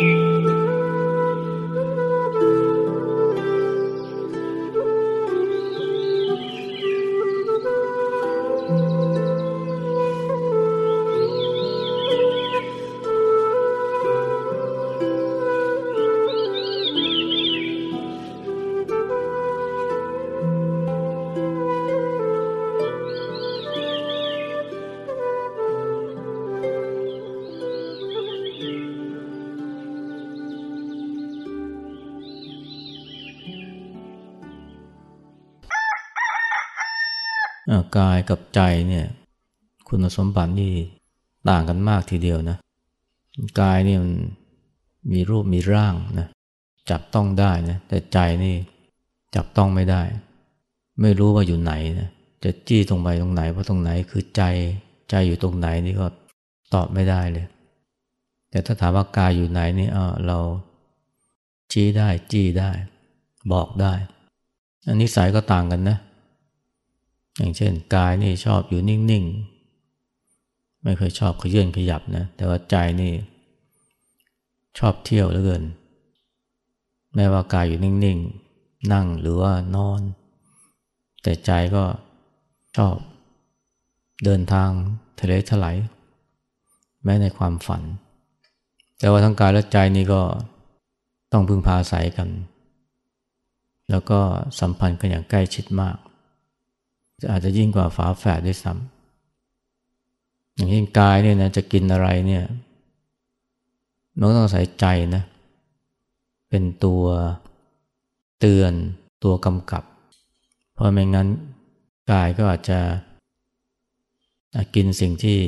you. กายกับใจเนี่ย คุณสมบัตินี่ต่างกันมากทีเดียวนะ กายเนี่ยมันมีรูปมีร่างนะ จับต้องได้นะ แต่ใจนี่จับต้องไม่ได้ ไม่รู้ว่าอยู่ไหนนะ จะจี้ตรงไปตรงไหนเพราะตรงไหนคือใจ ใจอยู่ตรงไหนนี่ก็ตอบไม่ได้เลย แต่ถ้าถามว่ากายอยู่ไหนนี่เออเราชี้ได้จี้ได้ บอกได้ อันนี้สายก็ต่างกันนะ อย่างเช่นกายนี่ชอบอยู่นิ่งๆ ไม่เคยชอบขยื่นขยับนะ แต่ว่าใจนี่ ชอบเที่ยวเหลือเกิน แม้ว่ากายอยู่นิ่งๆ นั่งหรือว่านอน แต่ใจก็ชอบเดินทางทะเลถลายแม้ในความฝัน แต่ว่าทั้งกายและใจนี่ก็ต้องพึ่งพาอาศัยกัน แล้วก็สัมพันธ์กันอย่างใกล้ชิดมาก อาจจะยิ่งกว่าฝาแฝดด้วยซ้ำอย่างเช่นกายเนี่ยนะจะกินอะไรเนี่ยมันต้องใส่ใจนะ เป็นตัวเตือนตัวกำกับ เพราะไม่งั้นกายก็อาจจะกินสิ่งที่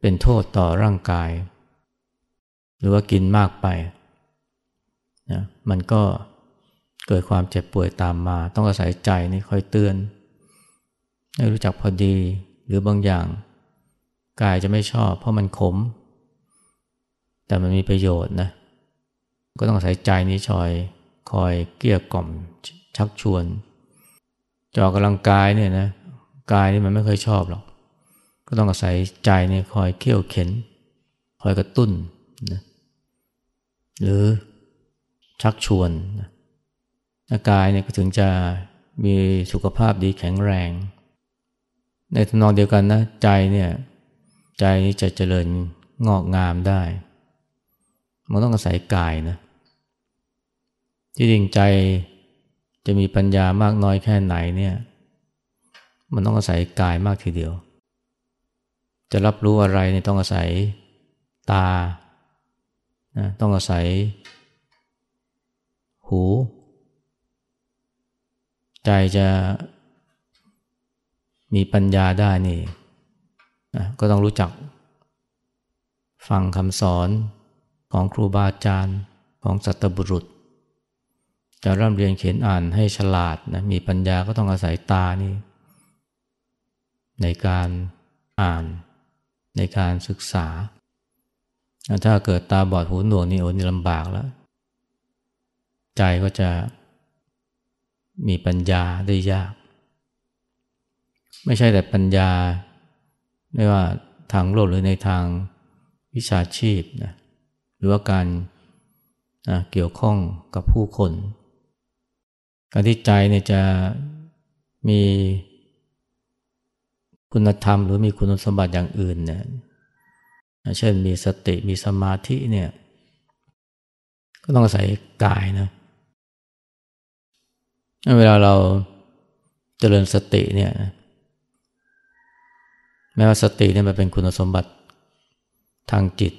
เป็นโทษต่อร่างกาย หรือว่ากินมากไปนะมันก็ เกิดความเจ็บป่วยตามมา ต้องอาศัยใจนี่คอยเตือน ให้รู้จักพอดีหรือบางอย่าง กายจะไม่ชอบ เพราะมันขม แต่มันมีประโยชน์นะ ก็ต้องอาศัยใจนี้ชอยคอยเกลี้ยกล่อมชักชวนจอกำลังกายเนี่ยนะกายนี่มันไม่เคยชอบหรอก ก็ต้องอาศัยใจนี่คอยเขี่ยวเข็น คอยกระตุ้นนะหรือชักชวนนะ กายเนี่ยก็ถึงจะมีสุขภาพดีแข็งแรง ในทนองเดียวกันนะใจเนี่ยใจนี้จะเจริญงอกงามได้ มันต้องอาศัยกายนะที่จริงใจจะมีปัญญามากน้อยแค่ไหนเนี่ยมันต้องอาศัยกายมากทีเดียว จะรับรู้อะไรเนี่ยต้องอาศัยตานะต้องอาศัย หู ใจจะมีปัญญาได้นี่นะก็ต้องรู้จักฟังคำสอนของครูบาอาจารย์ของสัตบุรุษ จะร่ำเรียนเขียนอ่านให้ฉลาดนะมีปัญญาก็ต้องอาศัยตานี่ในการอ่านในการศึกษา ถ้าเกิดตาบอดหูหนวกนี่โอ้นี่ลำบากแล้ว ใจก็จะ มีปัญญาได้ยาก ไม่ใช่แต่ปัญญา ไม่ว่าทางโลกหรือในทางวิชาชีพนะหรือว่าการเกี่ยวข้องกับผู้คน การที่ใจเนี่ยจะมีคุณธรรมหรือมีคุณสมบัติอย่างอื่นเนี่ยเช่นมีสติมีสมาธิเนี่ยก็ต้องอาศัยกายนะเเวลาเราเจริญสติเนี่ยแม้ว่าสติเนี่ยมันเป็นคุณสมบัติทางจิต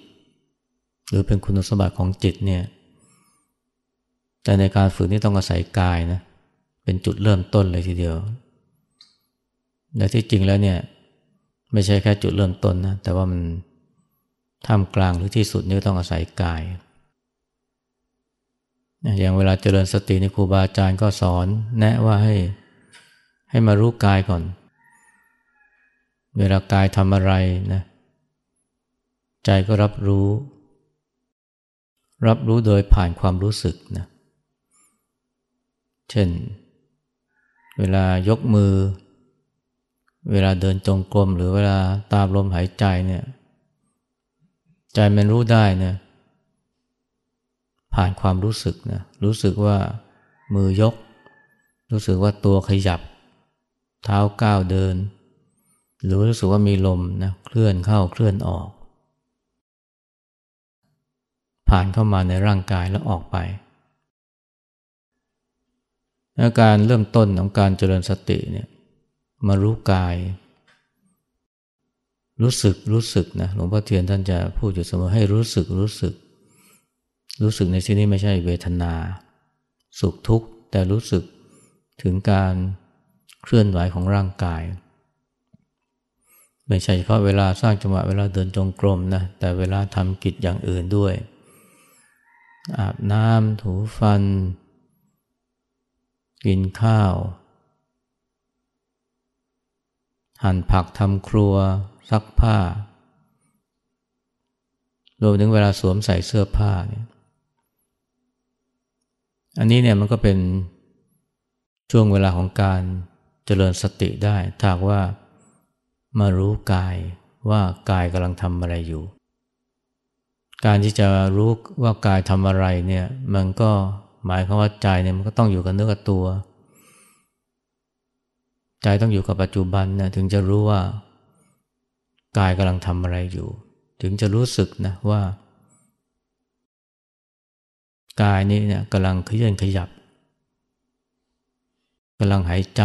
หรือเป็นคุณสมบัติของจิตเนี่ยแต่ในการฝึกนี่ต้องอาศัยกายนะเป็นจุดเริ่มต้นเลยทีเดียวแต่ที่จริงแล้วเนี่ยไม่ใช่แค่จุดเริ่มต้นนะแต่ว่ามันท่ามกลางหรือที่สุดนี่ต้องอาศัยกาย อย่างเวลาเจริญสติในครูบาอาจารย์ก็สอน แนะว่าให้ให้มารู้กายก่อน เวลากายทำอะไรนะใจก็รับรู้ รับรู้โดยผ่านความรู้สึกนะเช่น เวลายกมือ เวลาเดินจงกรมหรือเวลาตามลมหายใจเนี่ย ใจมันรู้ได้นะ ผ่านความรู้สึกนะรู้สึกว่ามือยก รู้สึกว่าตัวขยับ เท้าก้าวเดิน หรือรู้สึกว่ามีลมนะเคลื่อนเข้าเคลื่อนออก ผ่านเข้ามาในร่างกายแล้วออกไปอาการเริ่มต้นของการเจริญสติเนี่ยมารู้กาย รู้สึกรู้สึกนะหลวงพ่อเทียนท่านจะพูดอยู่เสมอให้รู้สึกรู้สึก รู้สึกในที่นี้ไม่ใช่เวทนา สุขทุกข์ แต่รู้สึกถึงการเคลื่อนไหวของร่างกาย ไม่ใช่เฉพาะเวลาสร้างจังหวะเวลาเดินจงกรมนะแต่เวลาทำกิจอย่างอื่นด้วย อาบน้ำถูฟัน กินข้าว หั่นผักทำครัว ซักผ้ารวมถึงเวลาสวมใส่เสื้อผ้าเนี่ย อันนี้เนี่ยมันก็เป็นช่วงเวลาของการเจริญสติได้ถ้าว่ามารู้กายว่ากายกำลังทำอะไรอยู่ การที่จะรู้ว่ากายทำอะไรเนี่ยมันก็หมายความว่าใจเนี่ยมันก็ต้องอยู่กับเนื้อกับตัว ใจต้องอยู่กับปัจจุบันนะถึงจะรู้ว่ากายกำลังทำอะไรอยู่ ถึงจะรู้สึกนะว่า กายนี้เนี่ยกำลังเคลื่อนขยับกำลังหายใจ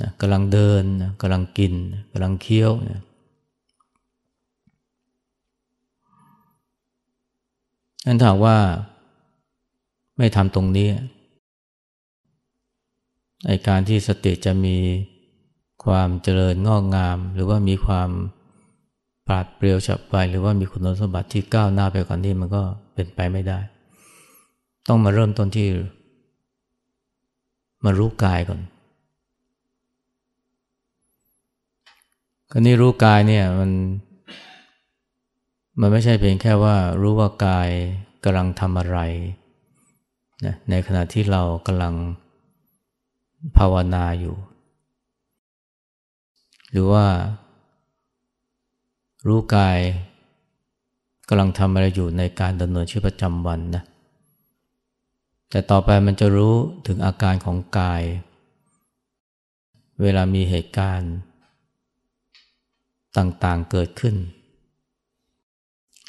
นะกำลังเดินนะกำลังกินกำลังเคี้ยวนะนั่นถามว่าไม่ทำตรงนี้ไอการที่สติจะมีความเจริญงอกงาม หรือว่ามีความ ปราดเปรียวฉับไวหรือว่ามีคุณสมบัติที่ก้าวหน้าไปกว่านนี้มันก็เป็นไปไม่ได้ ต้องมาเริ่มต้นที่ มารู้กายก่อนคราวนี้รู้กายเนี่ยมัน มันไม่ใช่เพียงแค่ว่า รู้ว่ากายกำลังทำอะไรนะในขณะที่เรากำลังภาวนาอยู่ หรือว่า รู้กายกำลังทำอะไรอยู่ในการดำเนินชีวิตประจำวันนะแต่ต่อไปมันจะรู้ถึงอาการของกาย เวลามีเหตุการณ์ต่างๆเกิดขึ้น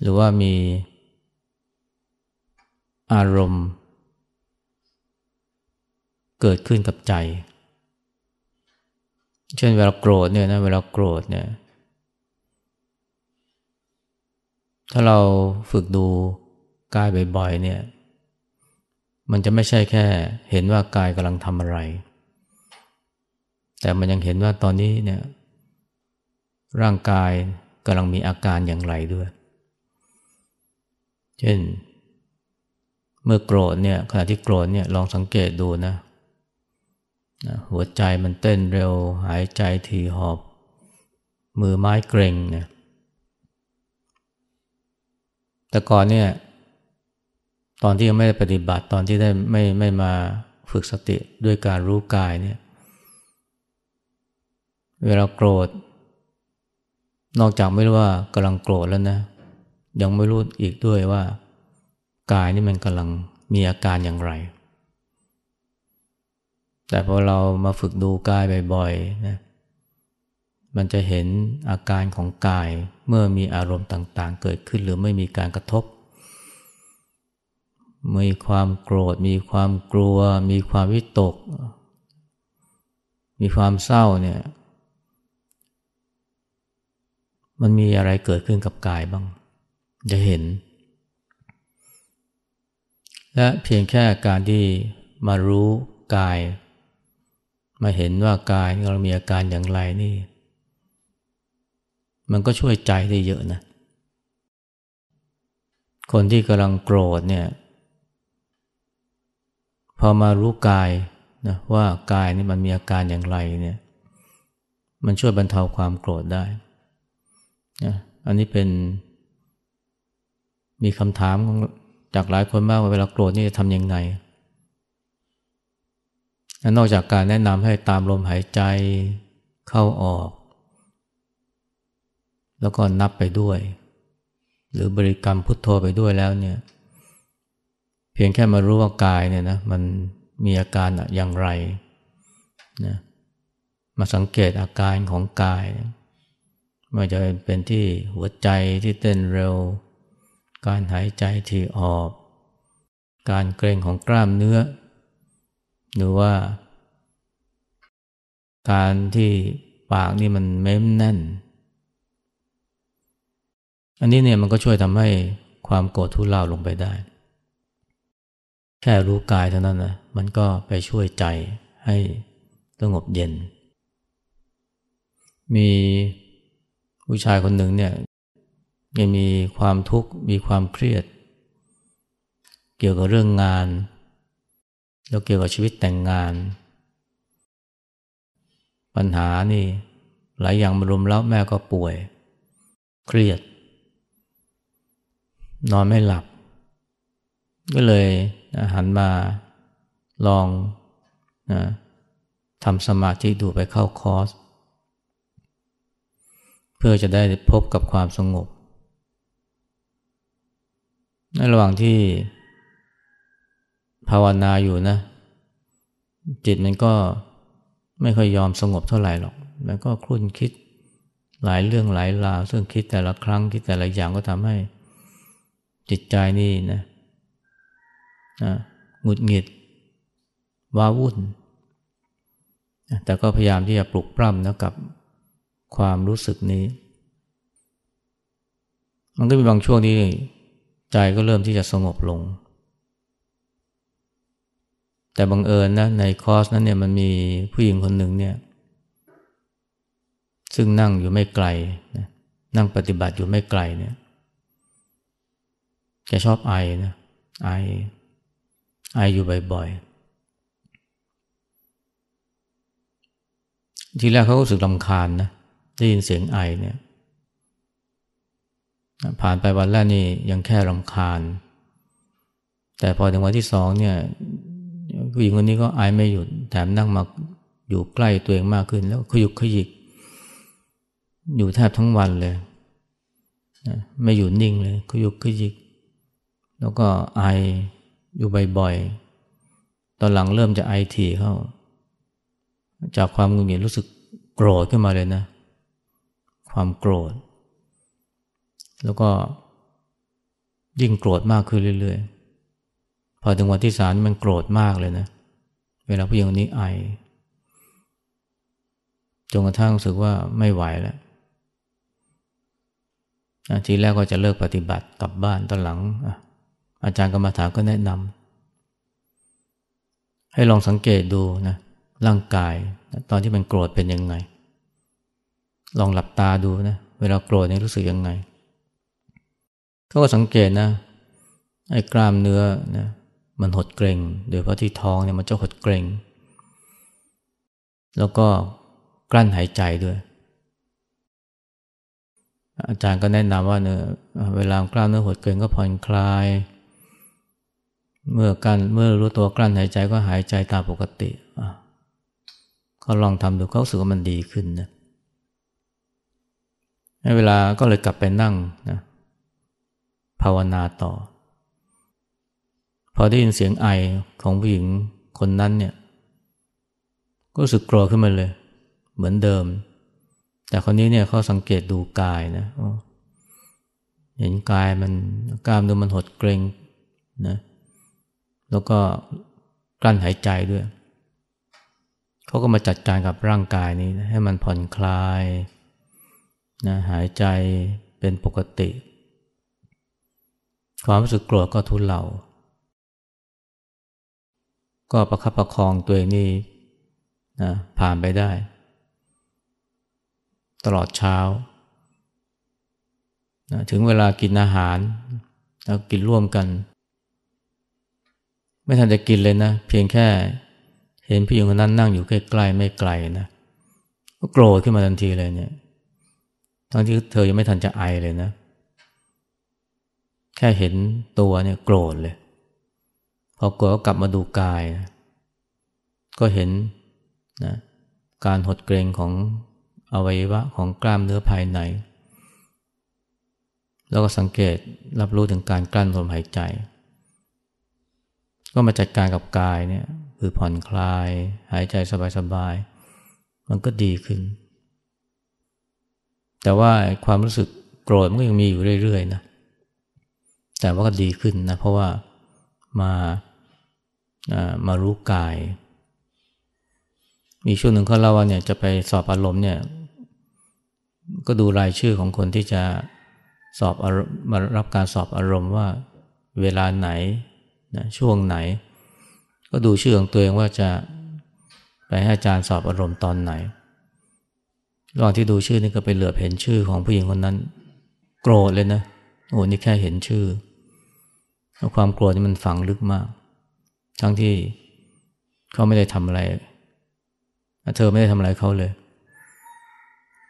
หรือว่ามีอารมณ์ เกิดขึ้นกับใจ เช่นเวลาโกรธเนี่ยนะเวลาโกรธเนี่ย ถ้าเราฝึกดูกายบ่อยๆเนี่ย มันจะไม่ใช่แค่เห็นว่ากายกำลังทำอะไร แต่มันยังเห็นว่าตอนนี้เนี่ยร่างกายกำลังมีอาการอย่างไรด้วย เช่น เมื่อโกรธเนี่ยขณะที่โกรธเนี่ยลองสังเกตดูนะหัวใจมันเต้นเร็วหายใจถี่หอบ มือไม้เกร็งเนี่ย แต่ก่อนเนี่ย ตอนที่ยังไม่ได้ปฏิบัติตอนที่ได้ไม่ไม่มาฝึกสติด้วยการรู้กายเนี่ย เวลาโกรธ นอกจากไม่รู้ว่ากำลังโกรธแล้วนะ ยังไม่รู้อีกด้วยว่ากายนี่มันกำลังมีอาการอย่างไร แต่พอเรามาฝึกดูกายบ่อยๆนะ มันจะเห็นอาการของกายเมื่อมีอารมณ์ต่างๆ เกิดขึ้นหรือไม่มีการกระทบ มีความโกรธ มีความกลัว มีความวิตก มีความเศร้าเนี่ย มันมีอะไรเกิดขึ้นกับกายบ้าง จะเห็น และเพียงแค่การที่มารู้กาย มาเห็นว่ากายเรามีอาการอย่างไรนี่ มันก็ช่วยใจได้เยอะนะ คนที่กำลังโกรธเนี่ย พอมารู้กายนะว่ากายนี่มันมีอาการอย่างไรเนี่ย มันช่วยบรรเทาความโกรธได้นะอันนี้เป็น มีคำถามจากหลายคนมากว่าเวลาโกรธนี่จะทำยังไงนอกจากการแนะนำให้ตามลมหายใจเข้าออก แล้วก็นับไปด้วย หรือบริกรรมพุทโธไปด้วยแล้วเนี่ย เพียงแค่มารู้ว่ากายเนี่ยนะมันมีอาการอย่างไรนะมาสังเกตอาการของกายไม่จะเป็นที่หัวใจที่เต้นเร็ว การหายใจที่ออก การเกร็งของกล้ามเนื้อ หรือว่า การที่ปากนี่มันเม้มแน่น อันนี้เนี่ยมันก็ช่วยทำให้ความโกรธทุเลาลงไปได้ แค่รู้กายเท่านั้นนะมันก็ไปช่วยใจให้สงบเย็น มีผู้ชายคนหนึ่งเนี่ยยังมีความทุกข์มีความเครียด เกี่ยวกับเรื่องงาน แล้วเกี่ยวกับชีวิตแต่งงาน ปัญหานี่หลายอย่างมารวมแล้วแม่ก็ป่วย เครียด นอนไม่หลับ ก็เลยหันมาลองนะทำสมาธิดูไปเข้าคอร์ส เพื่อจะได้พบกับความสงบ ในระหว่างที่ภาวนาอยู่นะ จิตมันก็ไม่ค่อยยอมสงบเท่าไหร่หรอก มันก็คลุ่นคิดหลายเรื่องหลายราว ซึ่งคิดแต่ละครั้งคิดแต่ละอย่างก็ทำให้ จิตใจนี่นะนะหงุดหงิดว้าวุ่น แต่ก็พยายามที่จะปลุกปล้ำนะกับความรู้สึกนี้ มันก็มีบางช่วงที่ใจก็เริ่มที่จะสงบลง แต่บังเอิญนะในคอร์สนั้นเนี่ยมันมีผู้หญิงคนหนึ่งเนี่ย ซึ่งนั่งอยู่ไม่ไกลนะนั่งปฏิบัติอยู่ไม่ไกลเนี่ย แกชอบไอนะไอไออยู่บ่อยๆ ทีแรกเขาก็รู้สึกลำคาญนะได้ยินเสียงไอเนี่ย ผ่านไปวันแรกนี่ยังแค่รำคาญ แต่พอถึงวันที่สองเนี่ยผู้หญิงคนนี้ก็ไอไม่หยุดแถมนั่งมาอยู่ใกล้ตัวเองมากขึ้น แล้วขยุกขยิก อยู่แทบทั้งวันเลย ไม่อยู่นิ่งเลยขยุกขยิก แล้วก็ไออยู่บ่อยๆ ตอนหลังเริ่มจะไอถี่เข้า จากความงุนงิดรู้สึกโกรธขึ้นมาเลยนะ ความโกรธ แล้วก็ยิ่งโกรธมากขึ้นเรื่อยๆ พอถึงวันที่สามมันโกรธมากเลยนะ เวลาผู้หญิงคนนี้ไอ จนกระทั่งรู้สึกว่าไม่ไหวแล้วทีแรกก็จะเลิกปฏิบัติกลับบ้านตอนหลังอ อาจารย์กรรมฐานก็แนะนำให้ลองสังเกตดูนะร่างกายตอนที่มันโกรธเป็นยังไง ลองหลับตาดูนะเวลาโกรธเนี่ยรู้สึกยังไงเขาก็สังเกตนะไอ้กล้ามเนื้อนะมันหดเกร็งโดยเพราะที่ท้องเนี่ยมันจะหดเกร็ง แล้วก็กลั้นหายใจด้วย อาจารย์ก็แนะนำว่าเนะเวลากล้ามเนื้อหดเกร็งก็ผ่อนคลาย เมื่อกันเมื่อรู้ตัวกลั้นหายใจก็หายใจตามปกติเขาลองทำดูเขาสึกว่ามันดีขึ้นนะเวลาก็เลยกลับไปนั่งนะภาวนาต่อ พอได้ยินเสียงไอของผู้หญิงคนนั้นเนี่ย ก็รู้สึกกลัวขึ้นมาเลย เหมือนเดิม แต่คนนี้เนี่ยเขาสังเกตดูกายนะเห็นกายมันกล้ามเนื้อมันหดเกรงนะ แล้วก็กลั้นหายใจด้วย เขาก็มาจัดการกับร่างกายนี้ให้มันผ่อนคลายนะหายใจเป็นปกติ ความรู้สึกโกรธก็ทุเลาก็ประคับประคองตัวเองนี่นะผ่านไปได้ ตลอดเช้านะถึงเวลากินอาหารแล้วกินร่วมกัน ไม่ทันจะกินเลยนะ เพียงแค่เห็นพี่หญิงคนนั้นนั่งอยู่ใกล้ๆไม่ไกลนะก็โกรธขึ้นมาทันทีเลยเนี่ยทั้งที่เธอยังไม่ทันจะไอเลยนะ แค่เห็นตัวเนี่ยโกรธเลย พอโกรธก็กลับมาดูกายนะก็เห็นนะการหดเกรงของอวัยวะของกล้ามเนื้อภายใน แล้วก็สังเกตรับรู้ถึงการกลั้นลมหายใจ ก็มาจัดการกับกายเนี่ยคือผ่อนคลาย หายใจสบายๆ มันก็ดีขึ้น แต่ว่าความรู้สึกโกรธมันก็ยังมีอยู่เรื่อยๆนะแต่ว่าก็ดีขึ้นนะ เพราะว่ามามารู้กาย มีช่วงหนึ่งเขาเล่าว่าเนี่ยจะไปสอบอารมณ์เนี่ย ก็ดูรายชื่อของคนที่จะสอบมารับการสอบอารมณ์ว่าเวลาไหน นะช่วงไหน ก็ดูชื่อของตัวเองว่าจะไปให้อาจารย์สอบอารมณ์ตอนไหนระหว่างที่ดูชื่อนี่ก็ไปเหลือบเห็นชื่อของผู้หญิงคนนั้น โกรธเลยนะโอ้นี่แค่เห็นชื่อความโกรธนี่มันฝังลึกมาก ทั้งที่เขาไม่ได้ทำอะไร เธอไม่ได้ทำอะไรเขาเลย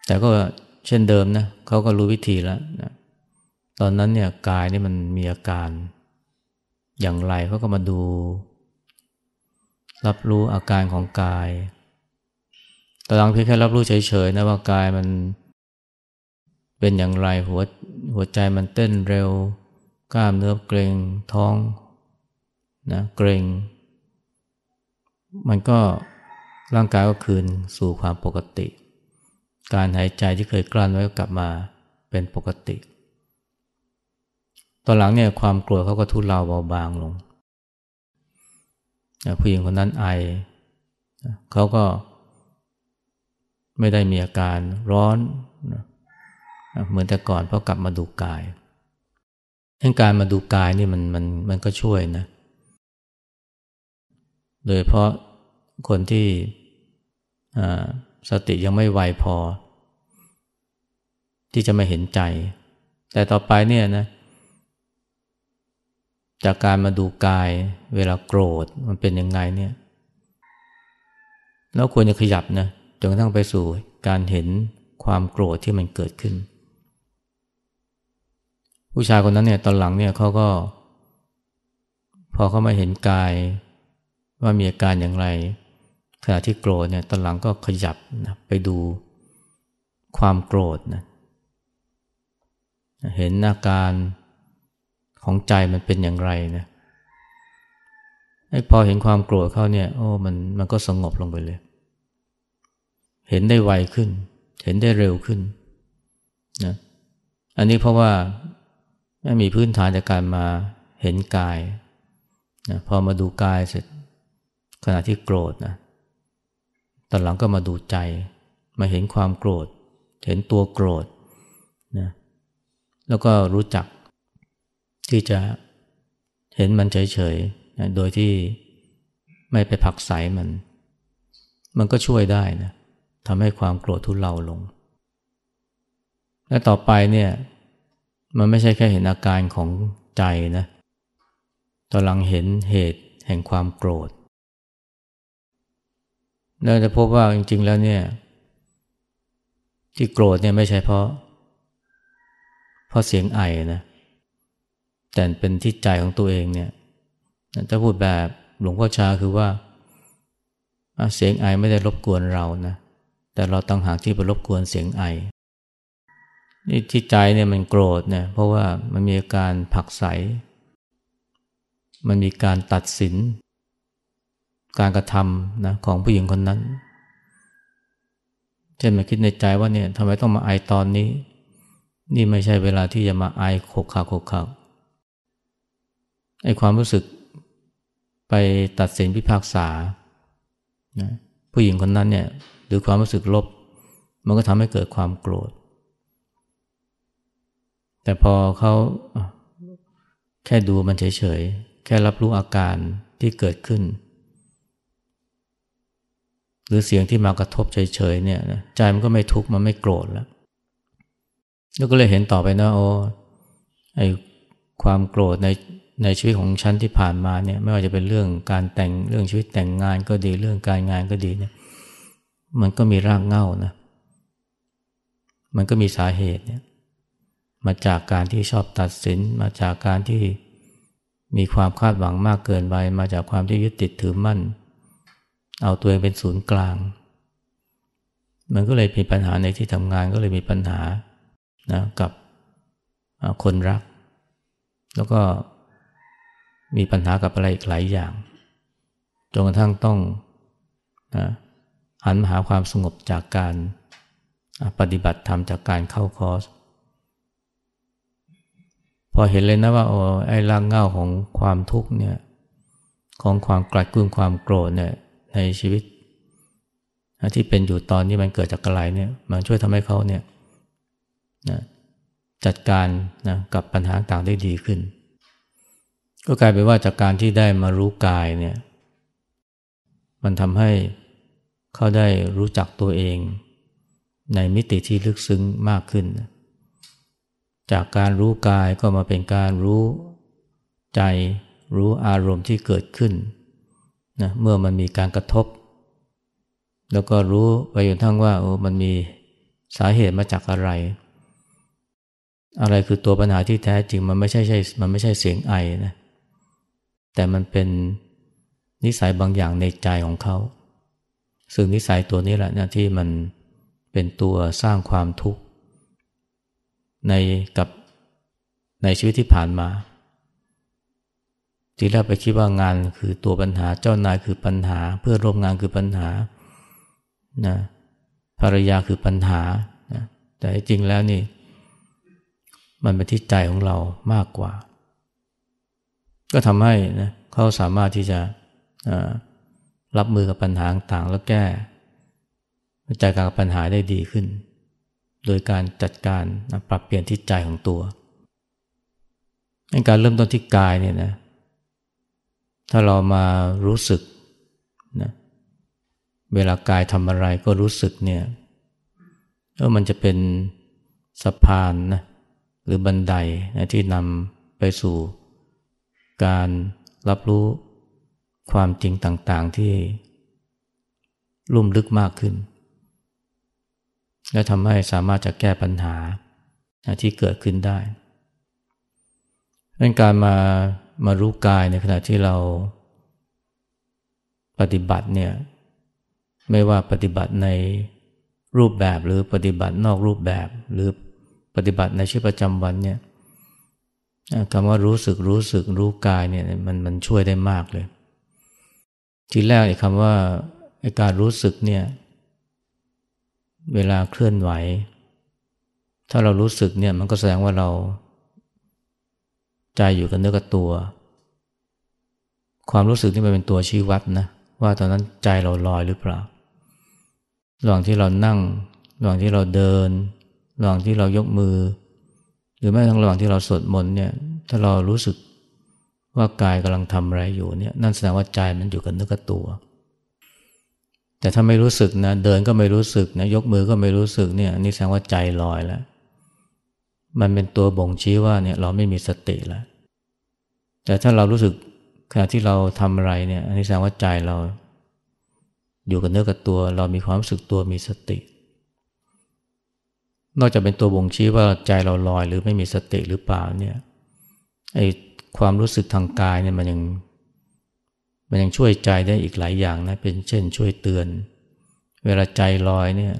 แต่ก็เช่นเดิมนะเขาก็รู้วิธีแล้วนะตอนนั้นเนี่ยกายนี่มันมีอาการ อย่างไรเขาก็มาดู รับรู้อาการของกายแต่หลังเพียงแค่รับรู้เฉยๆนะว่ากายมันเป็นอย่างไรหัวหัวใจมันเต้นเร็ว กล้ามเนื้อเกรงท้องนะเกรงมันก็ร่างกายก็คืนสู่ความปกติ การหายใจที่เคยกลั้นไว้ก็กลับมาเป็นปกติ อนหลังเนี่ยความกลัวเขาก็ทุเลาเบาบางลงผู้หญิงคนนั้นไอเขาก็ไม่ได้มีอาการร้อนเหมือนแต่ก่อนเพราะกลับมาดูกายทั้งการมาดูกายนี่มันมันมันก็ช่วยนะ โดยเพราะคนที่สติยังไม่ไวพอ ที่จะม่เห็นใจ แต่ต่อไปเนี่ยนะ จากการมาดูกายเวลาโกรธมันเป็นยังไงเนี่ยแล้วควรจะขยับนะจนกระทั่งไปสู่การเห็นความโกรธที่มันเกิดขึ้น ผู้ชายคนนั้นเนี่ยตอนหลังเนี่ยเขาก็ พอเขามาเห็นกายว่ามีอาการอย่างไรขณะที่โกรธเนี่ยตอนหลังก็ขยับนะไปดูความโกรธนะเห็นอาการ ของใจมันเป็นอย่างไรนะพอเห็นความโกรธเขาเนี่ยโอ้มันมันก็สงบลงไปเลย เห็นได้ไวขึ้น เห็นได้เร็วขึ้นนะอันนี้เพราะว่าไม่มีพื้นฐานจากการมาเห็นกายนะพอมาดูกายเสร็จขณะที่โกรธนะตอนหลังก็มาดูใจ มาเห็นความโกรธ เห็นตัวโกรธนะแล้วก็รู้จัก ที่จะเห็นมันเฉยๆ โดยที่ไม่ไปผักใสมัน มันก็ช่วยได้นะทำให้ความโกรธทุเลาลง และต่อไปเนี่ยมันไม่ใช่แค่เห็นอาการของใจนะตอนหลังเห็นเหตุแห่งความโกรธเราจะพบว่าจริง ๆ แล้วเนี่ยที่โกรธเนี่ยไม่ใช่เพราะ เพราะเสียงไอนะ แต่เป็นที่ใจของตัวเองเนี่ยถ้าพูดแบบหลวงพ่อชาคือว่าเสียงไอไม่ได้รบกวนเรานะแต่เราต้องหากที่ไปรบกวนเสียงไอนี่ที่ใจเนี่ยมันโกรธเนี่ยเพราะว่ามันมีอาการผักใส มันมีการตัดสิน การกระทำนะของผู้หญิงคนนั้นเช่นมาคิดในใจว่าเนี่ยทำไมต้องมาไอตอนนี้ นี่ไม่ใช่เวลาที่จะมาไอโขกขากโขกขาก ไอ้ความรู้สึกไปตัดสินพิพากษานะผู้หญิงคนนั้นเนี่ยหรือความรู้สึกลบ มันก็ทำให้เกิดความโกรธ แต่พอเขาแค่ดูมันเฉยๆ แค่รับรู้อาการที่เกิดขึ้น หรือเสียงที่มากระทบเฉยๆเนี่ยใจมันก็ไม่ทุกข์มันไม่โกรธแล้วแล้วก็เลยเห็นต่อไปนะโอ้ไอความโกรธใน ในชีวิตของฉันที่ผ่านมาเนี่ยไม่ว่าจะเป็นเรื่องการแต่งเรื่องชีวิตแต่งงานก็ดีเรื่องการงานก็ดีเนี่ยมันก็มีรากเหง้านะมันก็มีสาเหตุเนี่ยมาจากการที่ชอบตัดสิน มาจากการที่มีความคาดหวังมากเกินไปมาจากความที่ยึดติดถือมั่น เอาตัวเองเป็นศูนย์กลาง มันก็เลยมีปัญหาในที่ทำงานก็เลยมีปัญหานะกับคนรัก แล้วก็ มีปัญหากับอะไรอีกหลายอย่าง จนกระทั่งต้องนะหันมาหาความสงบจากการปฏิบัติธรรมจากการเข้าคอร์สพอเห็นเลยนะว่าโอ้ไอ้รางเง่าของความทุกข์เนี่ยของความกลัดกลุ้มความโกรธเนี่ยในชีวิต ที่เป็นอยู่ตอนนี้มันเกิดจากอะไรเนี่ยมันช่วยทำให้เขาเนี่ยนะจัดการนะกับปัญหาต่างได้ดีขึ้น ก็กลายเป็นว่าจากการที่ได้มารู้กายเนี่ย มันทำให้เขาได้รู้จักตัวเอง ในมิติที่ลึกซึ้งมากขึ้น จากการรู้กายก็มาเป็นการรู้ใจรู้อารมณ์ที่เกิดขึ้นนะเมื่อมันมีการกระทบ แล้วก็รู้ไปจนทั้งว่าโอ้มันมีสาเหตุมาจากอะไร อะไรคือตัวปัญหาที่แท้จริงมันไม่ใช่ใช่มันไม่ใช่เสียงไอนะ แต่มันเป็นนิสัยบางอย่างในใจของเขา ซึ่งนิสัยตัวนี้แหละนะที่มันเป็นตัวสร้างความทุกข์ในกับในชีวิตที่ผ่านมา ทีแรกไปคิดว่างานคือตัวปัญหาเจ้านายคือปัญหา เพื่อร่วมงานคือปัญหานะภรรยาคือปัญหานะแต่จริงแล้วนี่ มันเป็นที่ใจของเรามากกว่า ก็ทำให้นะเขาสามารถที่จะรับมือกับปัญหาต่างแล้วแก้จัดการกับปัญหาได้ดีขึ้น โดยการจัดการปรับเปลี่ยนที่ใจของตัวในการเริ่มต้นที่กายเนี่ยนะถ้าเรามารู้สึกนะเวลากายทำอะไรก็รู้สึกเนี่ยเออมันจะเป็นสะพานนะหรือบันไดนะที่นำไปสู่ การรับรู้ความจริงต่างๆที่ลุ่มลึกมากขึ้น และทำให้สามารถจะแก้ปัญหาที่เกิดขึ้นได้เป็นการมามารู้กายในขณะที่เราปฏิบัติเนี่ยไม่ว่าปฏิบัติในรูปแบบหรือปฏิบัตินอกรูปแบบ หรือปฏิบัติในชีวิตประจำวันเนี่ย คำว่ารู้สึกรู้สึกรู้กายเนี่ยมันมันช่วยได้มากเลย ทีแรกไอ้คำว่าไอ้การรู้สึกเนี่ย เวลาเคลื่อนไหว ถ้าเรารู้สึกเนี่ยมันก็แสดงว่าเรา ใจอยู่กับเนื้อกับตัว ความรู้สึกที่มันเป็นตัวชี้วัดนะว่าตอนนั้นใจเราลอยหรือเปล่าระหว่างที่เรานั่งระหว่างที่เราเดินระหว่างที่เรายกมือ หรือแม้ทั้งระหว่างที่เราสวดมนต์เนี่ยถ้าเรารู้สึกว่ากายกำลังทำอะไรอยู่เนี่ยนั่นแสดงว่าใจมันอยู่กับเนื้อกับตัว แต่ถ้าไม่รู้สึกนะเดินก็ไม่รู้สึกนะยกมือก็ไม่รู้สึกเนี่ยนี่แสดงว่าใจลอยแล้ว มันเป็นตัวบ่งชี้ว่าเนี่ยเราไม่มีสติแล้ว แต่ถ้าเรารู้สึกขณะที่เราทำอะไรเนี่ยอันนี้แสดงว่าใจเรา อยู่กับเนื้อกับตัว เรามีความรู้สึกตัวมีสติ นอกจากเป็นตัวบ่งชี้ว่าใจเราลอยหรือไม่มีสติหรือเปล่าเนี่ยไอความรู้สึกทางกายเนี่ยมันยังมันยังช่วยใจได้อีกหลายอย่างนะเป็นเช่น ช่วยเตือน เวลาใจลอยเนี่ย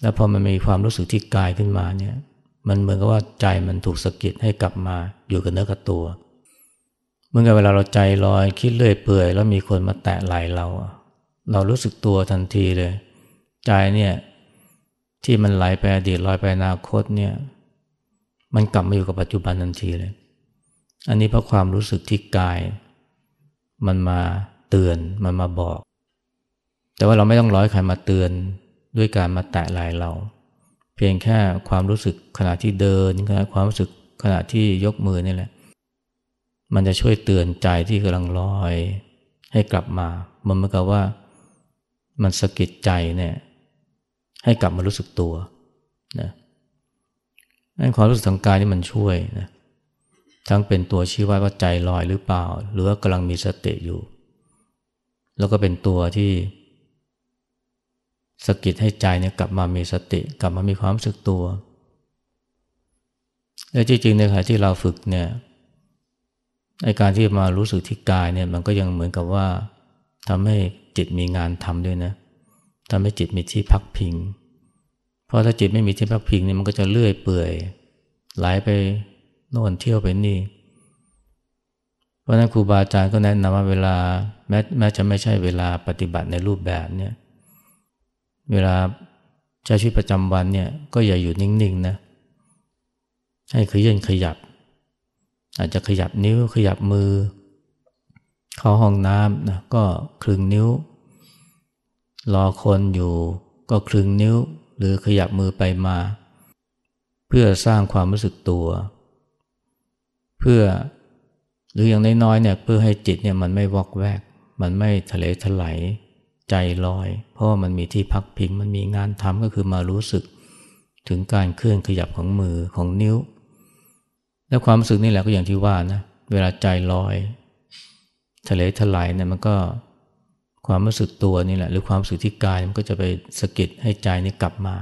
แล้วพอมันมีความรู้สึกที่กายขึ้นมาเนี่ย มันเหมือนกับว่าใจมันถูกสะกิดให้กลับมาอยู่กับเนื้อกับตัวเมื่อเวลาเราใจลอยคิดเลื่อยเปื่อยแล้วมีคนมาแตะไหล่เรา เรารู้สึกตัวทันทีเลย ใจเนี่ย ที่มันไหลไปอดีตลอยไปอนาคตเนี่ย มันกลับมาอยู่กับปัจจุบันทันทีเลย อันนี้เพราะความรู้สึกที่กาย มันมาเตือนมันมาบอก แต่ว่าเราไม่ต้องร้อยใครมาเตือนด้วยการมาแตะลายเรา เพียงแค่ความรู้สึกขณะที่เดินขณะความรู้สึกขณะที่ยกมือนี่แหละ มันจะช่วยเตือนใจที่กำลังลอยให้กลับมา มันเหมือนกับว่ามันสะกิดใจเนี่ย ให้กลับมารู้สึกตัวนะความรู้สึกทางกายนี่มันช่วยนะทั้งเป็นตัวชี้วัดว่าใจลอยหรือเปล่า หรือว่ากำลังมีสติอยู่ แล้วก็เป็นตัวที่สกิดให้ใจเนี่ยกลับมามีสติ กลับมามีความรู้สึกตัว และจริงๆในขณะที่เราฝึกเนี่ยในการที่มารู้สึกที่กายเนี่ยมันก็ยังเหมือนกับว่าทำให้จิตมีงานทำด้วยนะ ทำให้จิตมีที่พักพิง เพราะถ้าจิตไม่มีที่พักพิงเนี่ยมันก็จะเลื่อยเปื่อยไหลไปโน่นเที่ยวไปนี่ เพราะนั้นครูบาอาจารย์ก็แนะนำว่าเวลาแม้แม้จะไม่ใช่เวลาปฏิบัติในรูปแบบเนี่ยเวลาใช้ชีวิตประจำวันเนี่ยก็อย่าอยู่นิ่งๆนะให้ขยันขยับ อาจจะขยับนิ้วขยับมือ เข้าห้องน้ำนะก็คลึงนิ้ว รอคนอยู่ก็คลึงนิ้วหรือขยับมือไปมา เพื่อสร้างความรู้สึกตัว เพื่อหรืออย่างน้อยๆเนี่ยเพื่อให้จิตเนี่ยมันไม่วอกแวก มันไม่ทะเลถลายใจลอย เพราะว่ามันมีที่พักพิงมันมีงานทำก็คือมารู้สึกถึงการเคลื่อนขยับของมือของนิ้ว และความรู้สึกนี่แหละก็อย่างที่ว่านะเวลาใจลอย ทะเลถลายเนี่ยมันก็ ความรู้สึกตัวนี่แหละ หรือความรู้สึกที่กายมันก็จะไปสะกิดให้ใจนี่กลับมา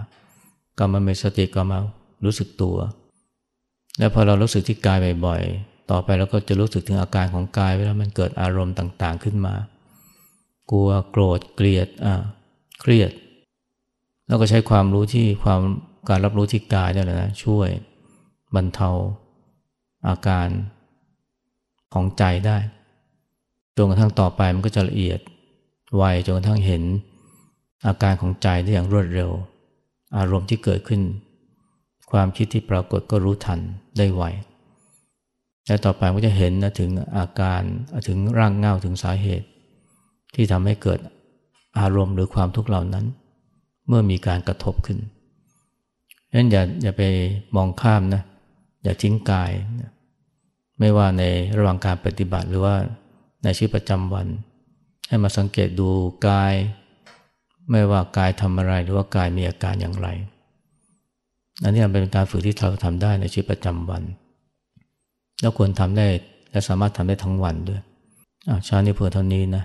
กลับมามีสติกลับมารู้สึกตัว แล้วพอเรารู้สึกที่กายบ่อยๆ ต่อไปเราก็จะรู้สึกถึงอาการของกายเวลามันเกิดอารมณ์ต่างๆขึ้นมา กลัวโกรธเกลียดอ่าเครียด แล้วก็ใช้ความรู้ที่ความการรับรู้ที่กายนี่แหละนะช่วยบรรเทาอาการของใจได้จนกระทั่งต่อไปมันก็จะละเอียด ไวจนกระทั่งเห็นอาการของใจได้อย่างรวดเร็ว อารมณ์ที่เกิดขึ้น ความคิดที่ปรากฏก็รู้ทันได้ไวและต่อไปก็จะเห็นนะถึงอาการถึงร่างเงาถึงสาเหตุ ที่ทำให้เกิดอารมณ์หรือความทุกข์เหล่านั้น เมื่อมีการกระทบขึ้นดังนั้นอย่าอย่าไปมองข้ามนะอย่าทิ้งกาย ไม่ว่าในระหว่างการปฏิบัติหรือว่าในชีวิตประจำวัน ให้มาสังเกตดูกาย ไม่ว่ากายทำอะไรหรือว่ากายมีอาการอย่างไร อันนี้เป็นการฝึกที่เราทำได้ในชีวิตประจำวัน แล้วควรทำได้และสามารถทำได้ทั้งวันด้วยอาชานี้เพื่อเท่านี้นะ